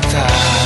Time.